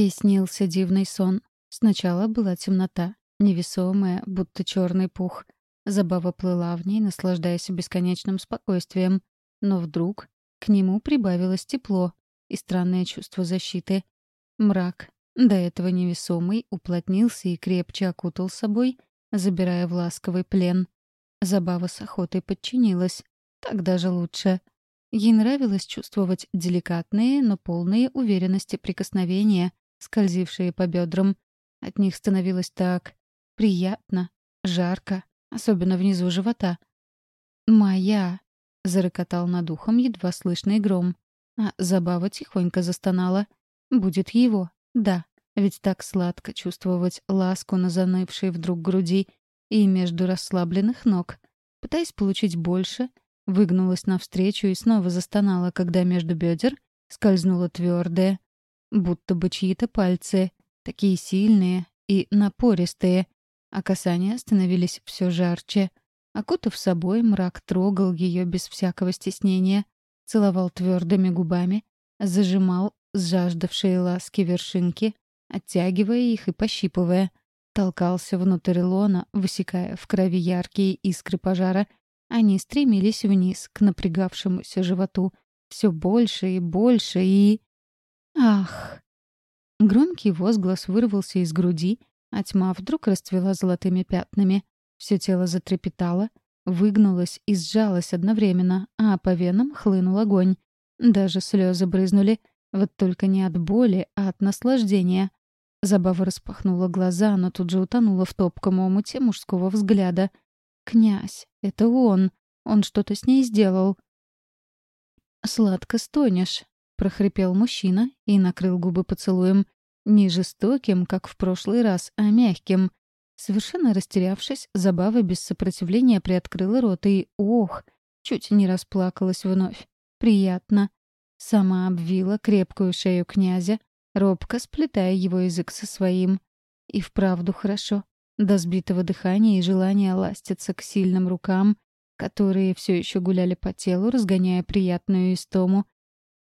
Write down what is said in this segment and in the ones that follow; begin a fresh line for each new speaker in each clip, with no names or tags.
Ей снился дивный сон. Сначала была темнота, невесомая, будто черный пух. Забава плыла в ней, наслаждаясь бесконечным спокойствием. Но вдруг к нему прибавилось тепло и странное чувство защиты. Мрак, до этого невесомый, уплотнился и крепче окутал собой, забирая в ласковый плен. Забава с охотой подчинилась. Так даже лучше. Ей нравилось чувствовать деликатные, но полные уверенности прикосновения, скользившие по бедрам. От них становилось так приятно, жарко, особенно внизу живота. «Моя!» — зарыкотал над ухом едва слышный гром. А Забава тихонько застонала. «Будет его, да, ведь так сладко чувствовать ласку на занывшей вдруг груди и между расслабленных ног. Пытаясь получить больше, выгнулась навстречу и снова застонала, когда между бедер скользнула твердая, будто бы чьи-то пальцы, такие сильные и напористые, а касания становились все жарче. Окутав собой, мрак трогал ее без всякого стеснения, целовал твердыми губами, зажимал сжаждавшие ласки вершинки, оттягивая их и пощипывая, толкался внутрь лона, высекая в крови яркие искры пожара — они стремились вниз, к напрягавшемуся животу. Все больше и больше и... Ах! Громкий возглас вырвался из груди, а тьма вдруг расцвела золотыми пятнами. Все тело затрепетало, выгнулось и сжалось одновременно, а по венам хлынул огонь. Даже слезы брызнули, вот только не от боли, а от наслаждения. Забава распахнула глаза, но тут же утонула в топком омуте мужского взгляда — Князь, это он. Он что-то с ней сделал. «Сладко стонешь», — прохрипел мужчина и накрыл губы поцелуем. Не жестоким, как в прошлый раз, а мягким. Совершенно растерявшись, Забава без сопротивления приоткрыла рот и, ох, чуть не расплакалась вновь. Приятно. Сама обвила крепкую шею князя, робко сплетая его язык со своим. И вправду хорошо до сбитого дыхания и желания ластиться к сильным рукам, которые все еще гуляли по телу, разгоняя приятную истому.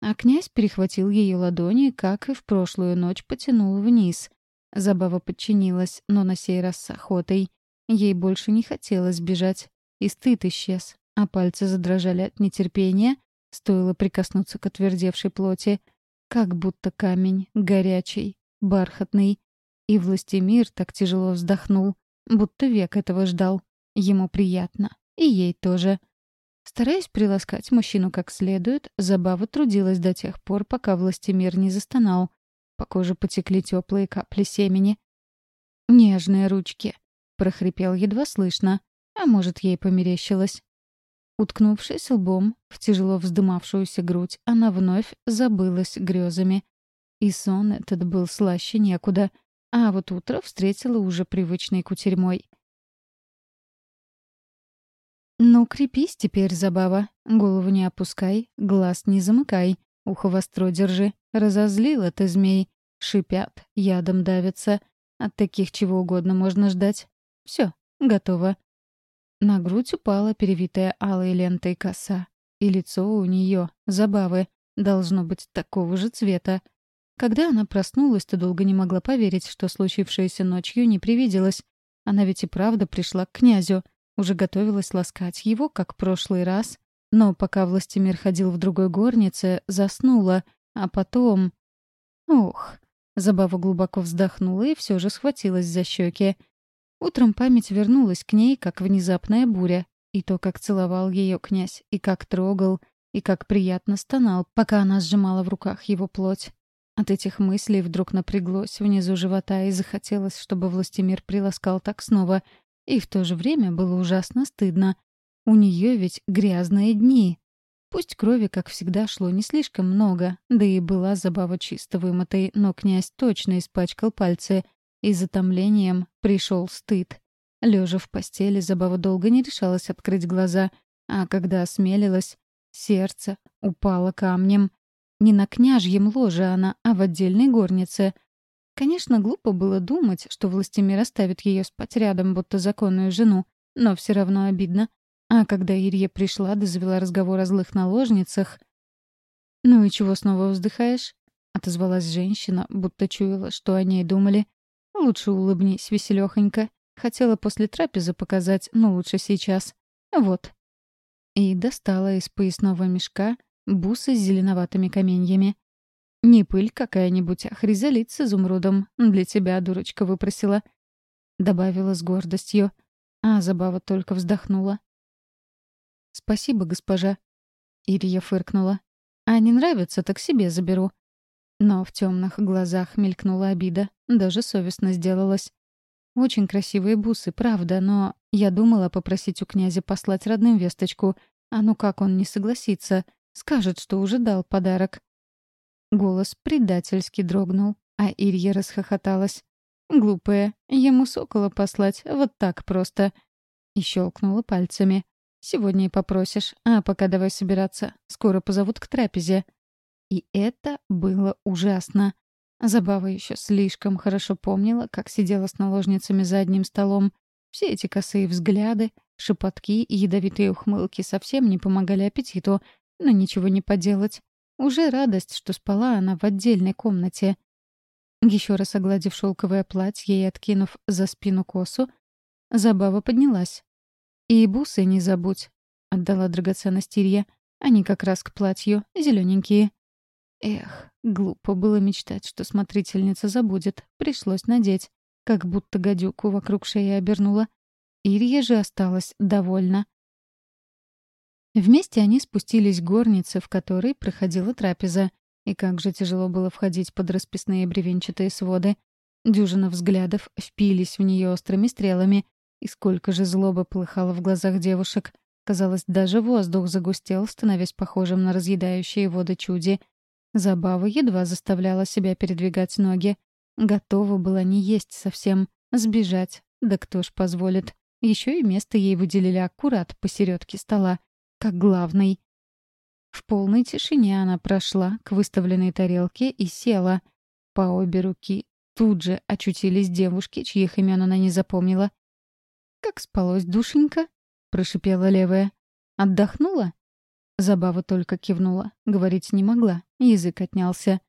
А князь перехватил ее ладони, как и в прошлую ночь потянул вниз. Забава подчинилась, но на сей раз с охотой. Ей больше не хотелось бежать. И стыд исчез, а пальцы задрожали от нетерпения, стоило прикоснуться к отвердевшей плоти, как будто камень, горячий, бархатный. И Властемир так тяжело вздохнул, будто век этого ждал. Ему приятно. И ей тоже. Стараясь приласкать мужчину как следует, Забава трудилась до тех пор, пока Властемир не застонал. По коже потекли теплые капли семени. «Нежные ручки», — прохрипел едва слышно. А может, ей померещилось. Уткнувшись лбом в тяжело вздымавшуюся грудь, она вновь забылась грезами. И сон этот был слаще некуда — а вот утро встретило уже привычной кутерьмой. «Ну, крепись теперь, забава. Голову не опускай, глаз не замыкай, ухо востро держи. Разозлила ты змей. Шипят, ядом давятся. От таких чего угодно можно ждать. Все, готово». На грудь упала перевитая алой лентой коса. И лицо у нее, забавы, должно быть такого же цвета. Когда она проснулась, то долго не могла поверить, что случившееся ночью не привиделось. Она ведь и правда пришла к князю, уже готовилась ласкать его, как в прошлый раз. Но пока Властимир ходил в другой горнице, заснула, а потом... Ох, Забава глубоко вздохнула и все же схватилась за щеки. Утром память вернулась к ней, как внезапная буря. И то, как целовал ее князь, и как трогал, и как приятно стонал, пока она сжимала в руках его плоть. От этих мыслей вдруг напряглось внизу живота и захотелось, чтобы Властимир приласкал так снова. И в то же время было ужасно стыдно. У нее ведь грязные дни. Пусть крови, как всегда, шло не слишком много, да и была забава чисто вымытой, но князь точно испачкал пальцы, и затомлением пришел стыд. Лежа в постели, забава долго не решалась открыть глаза, а когда осмелилась, сердце упало камнем — не на княжьем ложе она, а в отдельной горнице. Конечно, глупо было думать, что Властимир оставит ее спать рядом, будто законную жену, но все равно обидно. А когда Ирья пришла да завела разговор о злых наложницах... «Ну и чего снова вздыхаешь?» — отозвалась женщина, будто чуяла, что о ней думали. «Лучше улыбнись, веселёхонько. Хотела после трапезы показать, но лучше сейчас. Вот». И достала из поясного мешка бусы с зеленоватыми каменьями. «Не пыль какая-нибудь, а хризолит с изумрудом. Для тебя, дурочка, выпросила». Добавила с гордостью. А Забава только вздохнула. «Спасибо, госпожа». Ирия фыркнула. «А не нравится, так себе заберу». Но в темных глазах мелькнула обида. Даже совестно сделалось. Очень красивые бусы, правда, но я думала попросить у князя послать родным весточку. А ну как он не согласится? Скажет, что уже дал подарок. Голос предательски дрогнул, а Ирья расхохоталась. «Глупая, ему сокола послать, вот так просто». И щелкнула пальцами. «Сегодня и попросишь, а пока давай собираться. Скоро позовут к трапезе». И это было ужасно. Забава еще слишком хорошо помнила, как сидела с наложницами за одним столом. Все эти косые взгляды, шепотки и ядовитые ухмылки совсем не помогали аппетиту, но ничего не поделать. Уже радость, что спала она в отдельной комнате. Еще раз огладив шелковое платье и откинув за спину косу, Забава поднялась. «И бусы не забудь», — отдала драгоценность Ирья. «Они как раз к платью, зелененькие. Эх, глупо было мечтать, что смотрительница забудет. Пришлось надеть. Как будто гадюку вокруг шеи обернула. Ирья же осталась довольна. Вместе они спустились к горнице, в которой проходила трапеза. И как же тяжело было входить под расписные бревенчатые своды. Дюжина взглядов впились в нее острыми стрелами. И сколько же злобы полыхало в глазах девушек. Казалось, даже воздух загустел, становясь похожим на разъедающие воды чуди — Забава едва заставляла себя передвигать ноги. Готова была не есть совсем, сбежать. Да кто ж позволит. Еще и место ей выделили аккурат посередке стола, как главный. В полной тишине она прошла к выставленной тарелке и села. По обе руки тут же очутились девушки, чьих имен она не запомнила. «Как спалось, душенька?» — прошипела левая. «Отдохнула?» Забава только кивнула. Говорить не могла. Язык отнялся.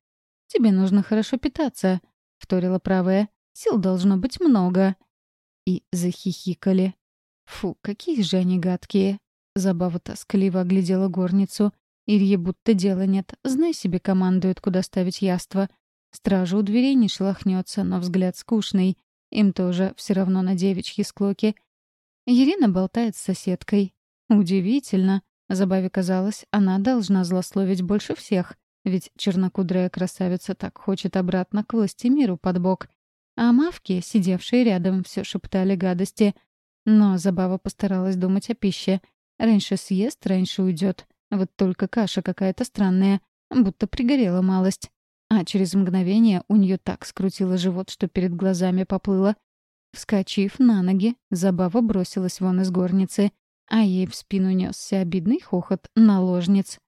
«Тебе нужно хорошо питаться», — вторила правая. «Сил должно быть много». И захихикали. Фу, какие же они гадкие. Забава тоскливо оглядела горницу. Илье будто дела нет. Знай себе, командует, куда ставить яство. Стража у дверей не шелохнется, но взгляд скучный. Им тоже все равно на девичьи склоки. Ирина болтает с соседкой. Удивительно. Забаве казалось, она должна злословить больше всех, ведь чернокудрая красавица так хочет обратно к власти миру под бок. А мавки, сидевшие рядом, все шептали гадости. Но Забава постаралась думать о пище. Раньше съест, раньше уйдет. Вот только каша какая-то странная, будто пригорела малость. А через мгновение у нее так скрутило живот, что перед глазами поплыло. Вскочив на ноги, Забава бросилась вон из горницы а ей в спину несся обидный хохот наложниц.